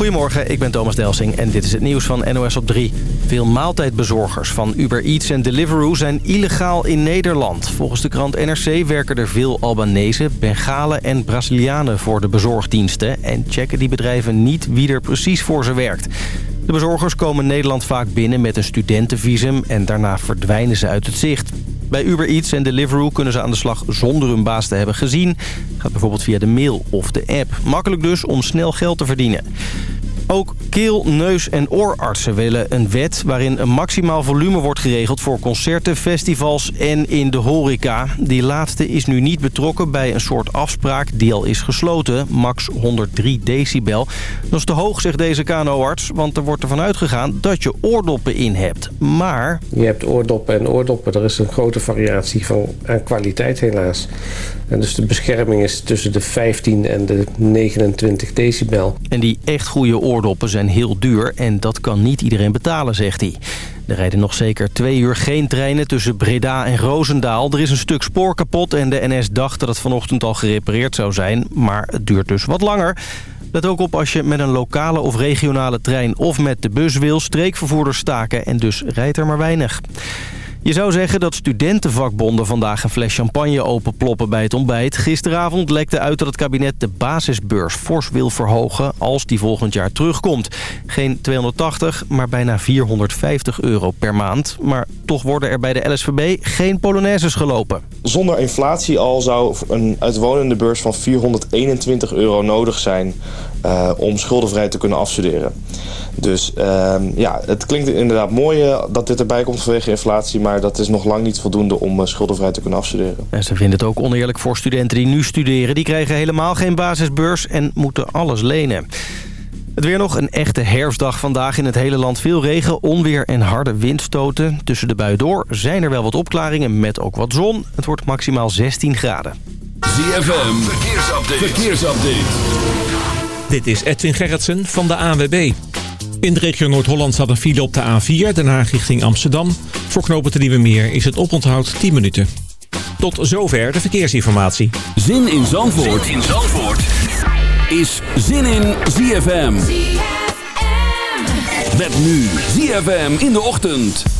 Goedemorgen, ik ben Thomas Delsing en dit is het nieuws van NOS op 3. Veel maaltijdbezorgers van Uber Eats en Deliveroo zijn illegaal in Nederland. Volgens de krant NRC werken er veel Albanese, Bengalen en Brazilianen voor de bezorgdiensten... en checken die bedrijven niet wie er precies voor ze werkt. De bezorgers komen Nederland vaak binnen met een studentenvisum en daarna verdwijnen ze uit het zicht. Bij Uber Eats en Deliveroo kunnen ze aan de slag zonder hun baas te hebben gezien. Gaat bijvoorbeeld via de mail of de app. Makkelijk dus om snel geld te verdienen. Ook keel-, neus- en oorartsen willen een wet waarin een maximaal volume wordt geregeld voor concerten, festivals en in de horeca. Die laatste is nu niet betrokken bij een soort afspraak die al is gesloten, max 103 decibel. Dat is te hoog, zegt deze KNO-arts, want er wordt ervan uitgegaan dat je oordoppen in hebt. Maar... Je hebt oordoppen en oordoppen, er is een grote variatie van, aan kwaliteit helaas. En dus de bescherming is tussen de 15 en de 29 decibel. En die echt goede oordoppen zijn heel duur en dat kan niet iedereen betalen, zegt hij. Er rijden nog zeker twee uur geen treinen tussen Breda en Roosendaal. Er is een stuk spoor kapot en de NS dacht dat het vanochtend al gerepareerd zou zijn. Maar het duurt dus wat langer. Let ook op als je met een lokale of regionale trein of met de bus wil. Streekvervoerders staken en dus rijdt er maar weinig. Je zou zeggen dat studentenvakbonden vandaag een fles champagne openploppen bij het ontbijt. Gisteravond lekte uit dat het kabinet de basisbeurs fors wil verhogen als die volgend jaar terugkomt. Geen 280, maar bijna 450 euro per maand. Maar toch worden er bij de LSVB geen polonaises gelopen. Zonder inflatie al zou een uitwonende beurs van 421 euro nodig zijn uh, om schuldenvrij te kunnen afstuderen. Dus uh, ja, het klinkt inderdaad mooi uh, dat dit erbij komt vanwege inflatie... maar dat is nog lang niet voldoende om uh, schuldenvrij te kunnen afstuderen. En ze vinden het ook oneerlijk voor studenten die nu studeren. Die krijgen helemaal geen basisbeurs en moeten alles lenen. Het weer nog een echte herfstdag vandaag. In het hele land veel regen, onweer en harde windstoten. Tussen de buien door zijn er wel wat opklaringen met ook wat zon. Het wordt maximaal 16 graden. ZFM, verkeersupdate. verkeersupdate. Dit is Edwin Gerritsen van de ANWB. In de regio Noord-Holland staat een file op de A4, Den Haag richting Amsterdam. Voor knopen te Nieuwe Meer is het oponthoud 10 minuten. Tot zover de verkeersinformatie. Zin in Zandvoort, zin in Zandvoort. is Zin in ZFM. ZFM. Met nu ZFM in de ochtend.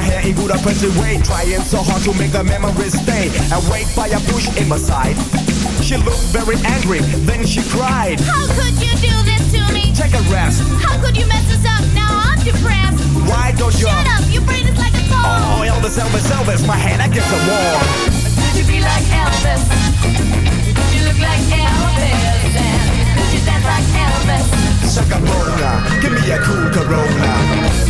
My hair in good oppressive way. Trying so hard to make the memories stay. Awake by a bush in my side. She looked very angry, then she cried. How could you do this to me? Take a rest. How could you mess us up? Now I'm depressed. Why don't you? Shut up, your brain is like a phone. Oh, Elvis, Elvis, Elvis, my hand against the wall. Could you be like Elvis? Could you look like Elvis? And could you dance like Elvis? Shaka Bona, give me a cool Corona.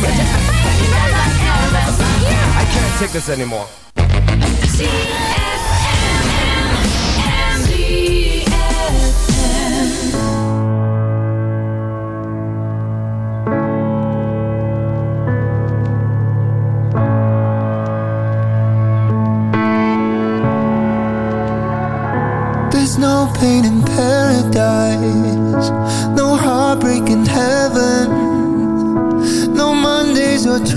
I can't take this anymore. There's no pain in paradise, no heartbreak in heaven,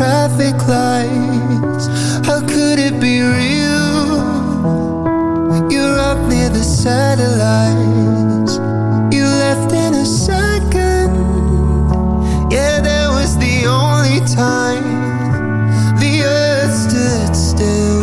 traffic lights. How could it be real? You're up near the satellites, you left in a second. Yeah, that was the only time the earth stood still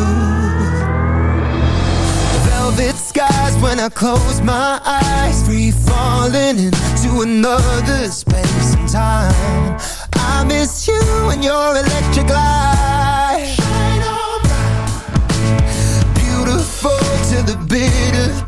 velvet skies when I close my eyes Free falling into another space and time I miss you and your electric light Shine on. Beautiful to the bitter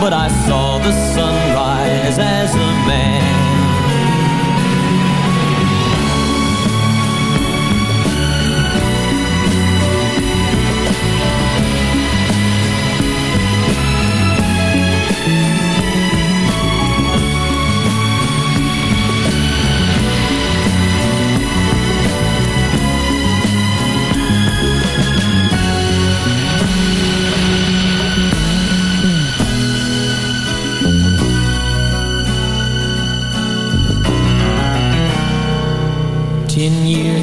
But I saw the sunrise as a man.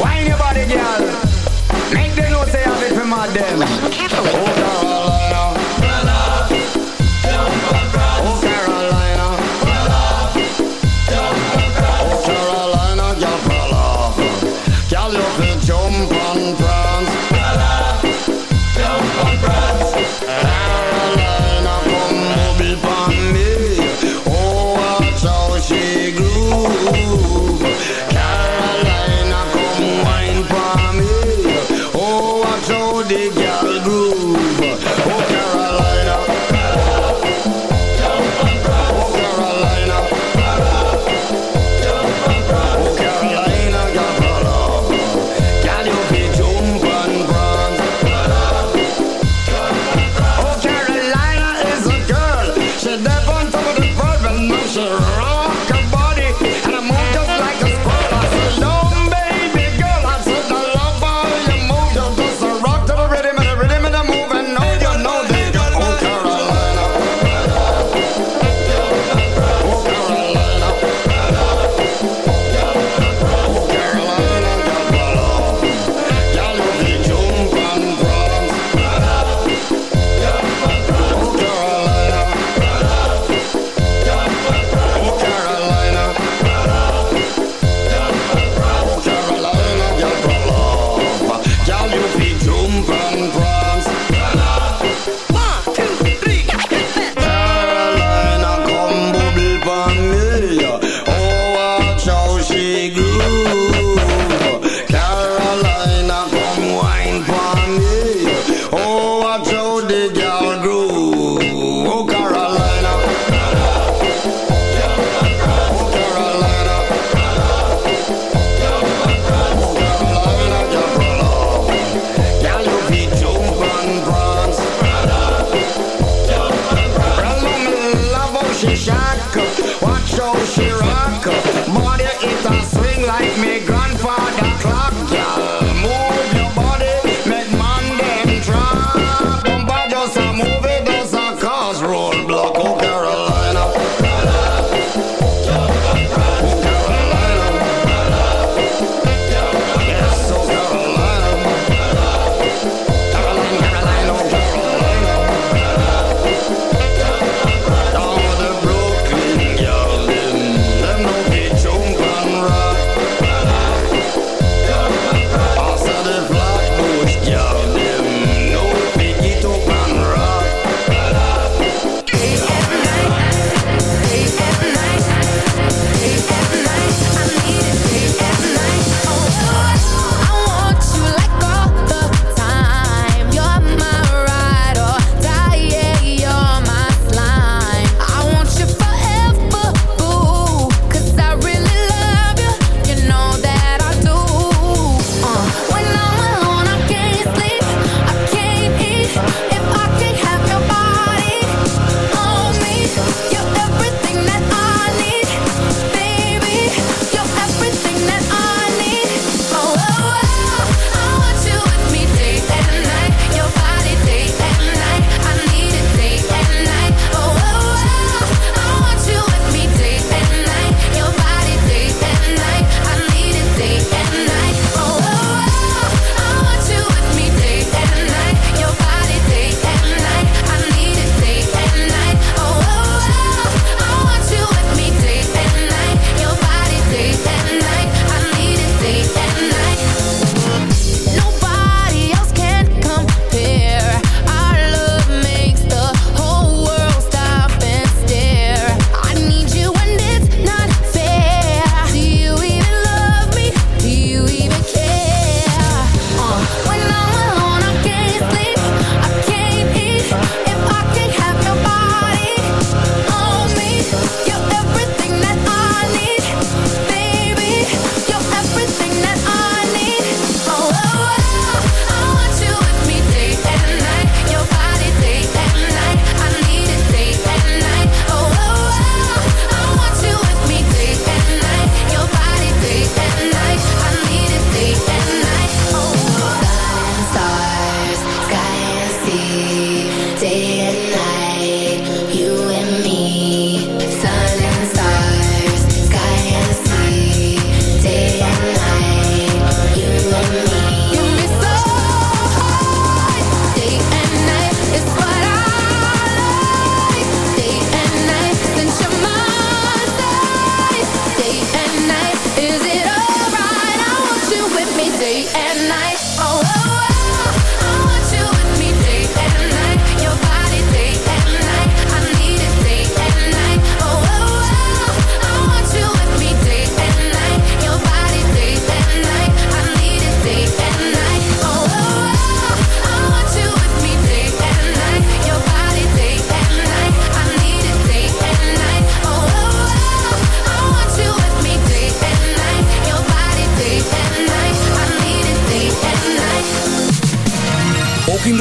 Wine your body, girl. Make them know say I'm it for mad them.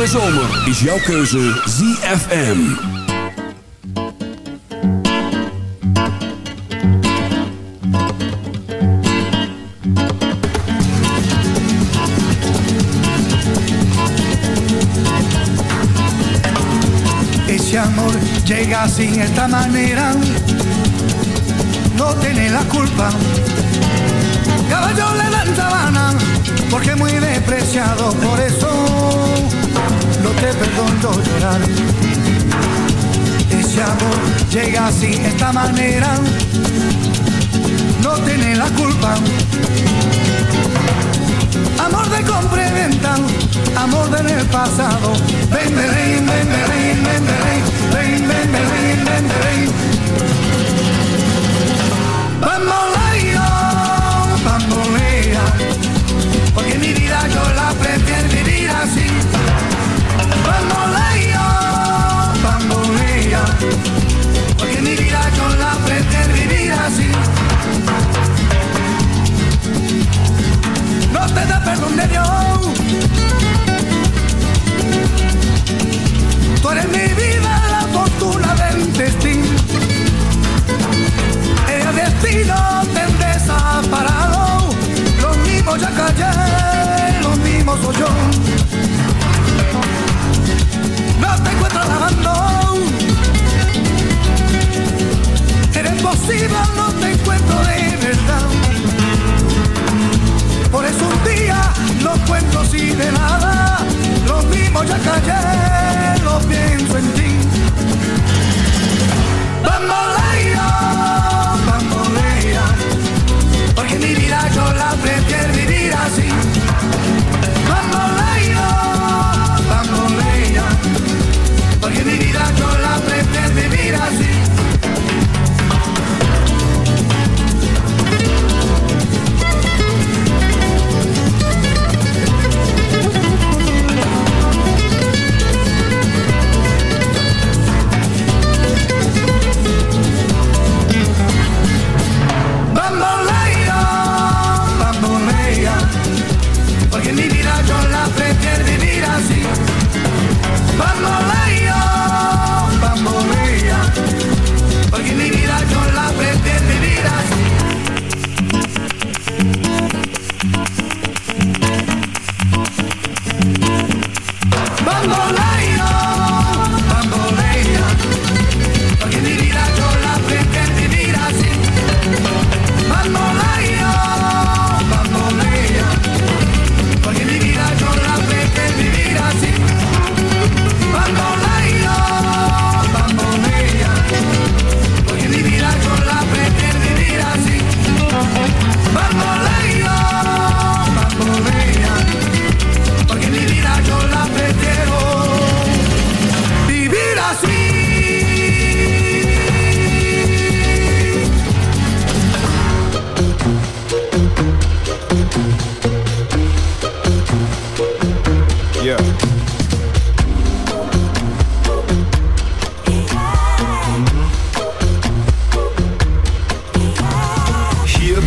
De zomer is jouw keuze ZFM. Amor llega sin esta manera, no tiene la culpa. Caballo le dan sabana, porque muy despreciado, por eso no te perdono llorar. Ese amor llega sin esta manera, no tiene la culpa. Amor de compra amor del pasado. Ven, ven, ven, ven, ven, ven, ven, ven, te da perdón de Dios. Tú eres mi vida, la fortuna del destino. El destino te desaparado. Los mismos ya callé, los mismos soy yo. No te encuentro lavando. Eres posible, no te encuentro de verdad. Por eso un día los cuentos y de nada, los mismos ya callé, lo pienso.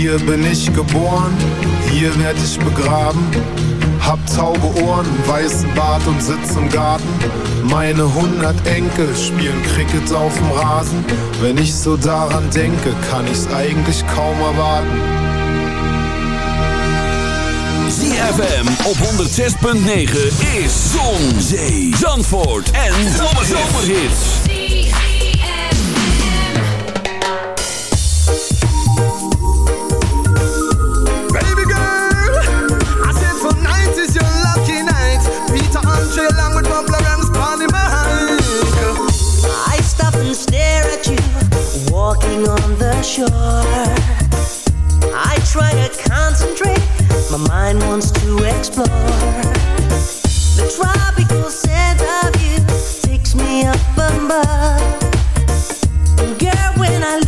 Hier bin ich geboren, hier werd ich begraben. Hab taube Ohren, weißen Bart und sitz im Garten. Meine hundert Enkel spielen Cricket auf dem Rasen. Wenn ich so daran denke, kann ich's eigentlich kaum erwarten. ZFM op 106.9 is Zon, Zee, Zandvoort en Zomerhits. On the shore. I try to concentrate, my mind wants to explore. The tropical scent of you takes me up above. Girl, when I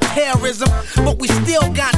terrorism. But we still got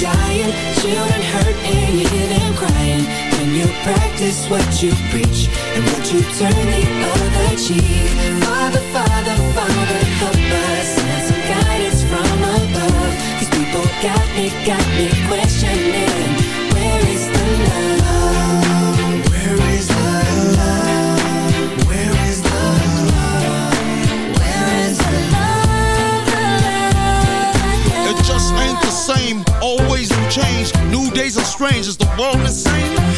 dying, children hurt and you hear them crying. When you practice what you preach and would you turn the other cheek? Father, Father, Father, help us and some guidance from above. These people got me, got me questioning. Change. New days are strange. Is the world insane?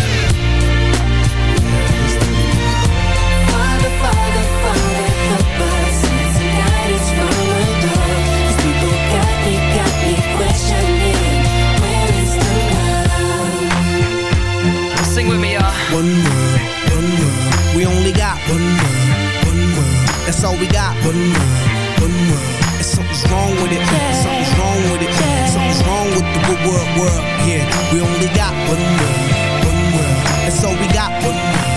One world, one world. We only got one world, one world. That's all we got. One world, one world. And something's wrong with it. Something's wrong with it. Something's wrong with the good world, world. Yeah, we only got one world, one world. That's all we got. One world.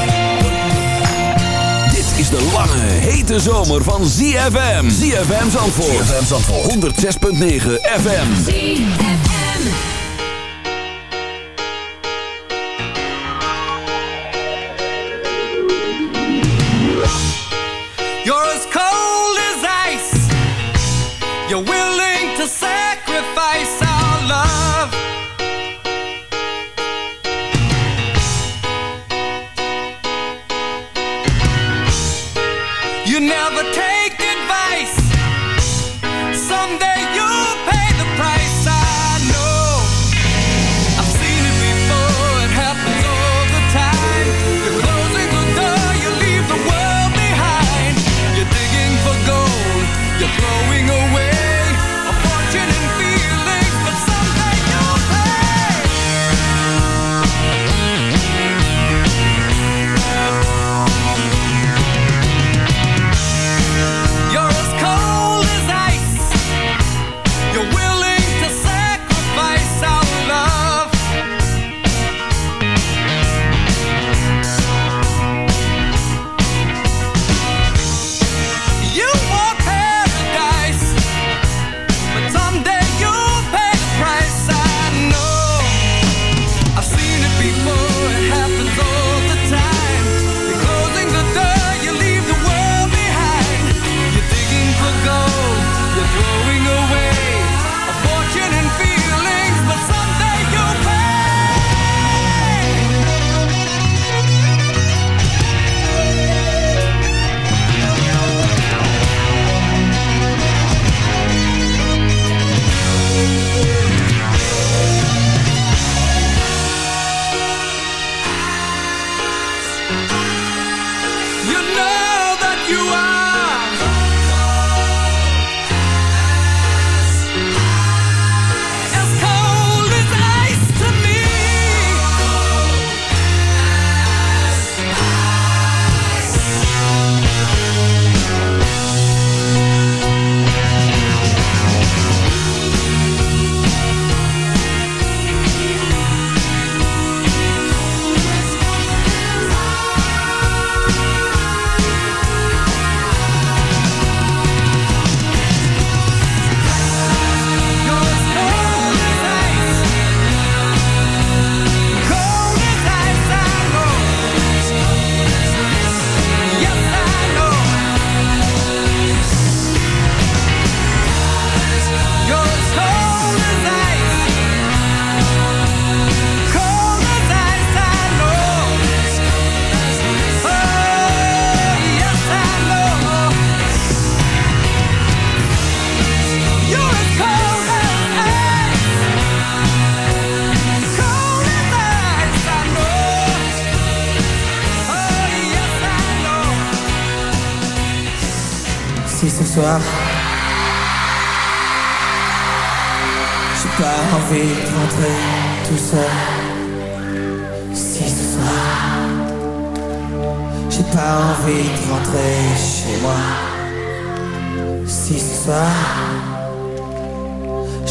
Dit is de lange, hete zomer van ZFM. ZFM Zandvoort. ZFM Zandvoort. 106.9 FM. ZFM.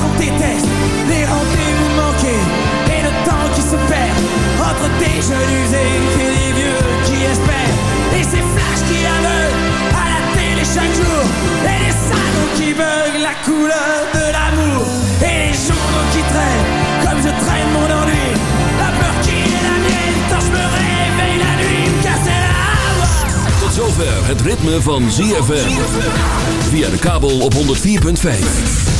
les qu'on déteste Les rendez-vous manqués et le temps qui se perd Entre des jeunes usés et des vieux qui espèrent Et ces flashs qui aveuglent à la télé chaque jour Et les salons qui veulent la couleur de l'amour. Et les journaux qui traînent comme je traîne mon ennui La peur qui est la mienne quand je me réveille la nuit. Me casser la Tot zover het ritme van ZFM. Via de kabel op 104.5.